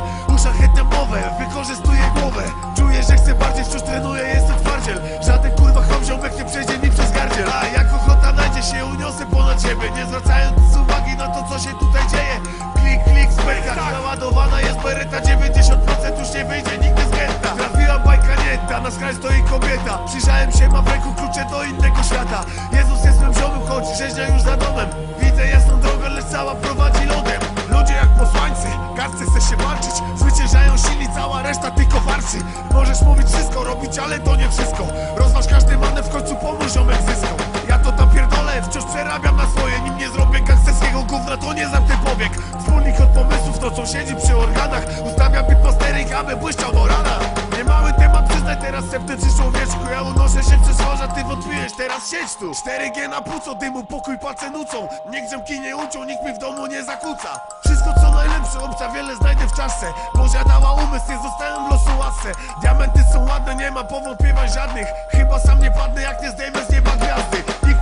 cudzysłowie Uszlachetniam mowę, wykorzystuję głowę. Czuję, że chcę bardziej, wciąż trenuję, jestem twardziel. Żaden kurwa chomziomek nie przejdzie mi przez gardziel. A jak ochota najdzie się, uniosę ponad siebie. Nie zwracając uwagi na to, co się tutaj dzieje. Klik, klik, sperka, naładowana jest bereta. 90% już nie wyjdzie nigdy z getta Trafiła bajka nieta, na skraj stoi kobieta. Przyjrzałem się, ma w ręku klucze do innego świata. Jezus jest mym ziomem, choć rzeźnia już za Silni, cała reszta tylko warczy Możesz mówić wszystko, robić, ale to nie wszystko. Rozważ każdy manewr, w końcu pomóż ziomek zyskom Ja to tam pierdolę, wciąż przerabiam na swoje. Nim nie zrobię gangsterskiego gówna, to nie zamknę powiek. Wspólnik od pomysłów, to co siedzi przy organach. Ustawiam pitmastering, aby błyszczał do rana. Niemały temat, przyznaj teraz septyczny człowieczku. Ja unoszę się przez siedź tu 4G na płuco, dymu, pokój, palce nucą. Niech ziomki nie uczą, nikt mi w domu nie zakłóca. Wszystko co najlepsze, obca wiele znajdę w czaszce Posiadała umysł, nie zostałem losu łasce. Diamenty są ładne, nie ma powątpiewań żadnych. Chyba sam nie padnę, jak nie zdejmę z nieba gwiazdy. Nikt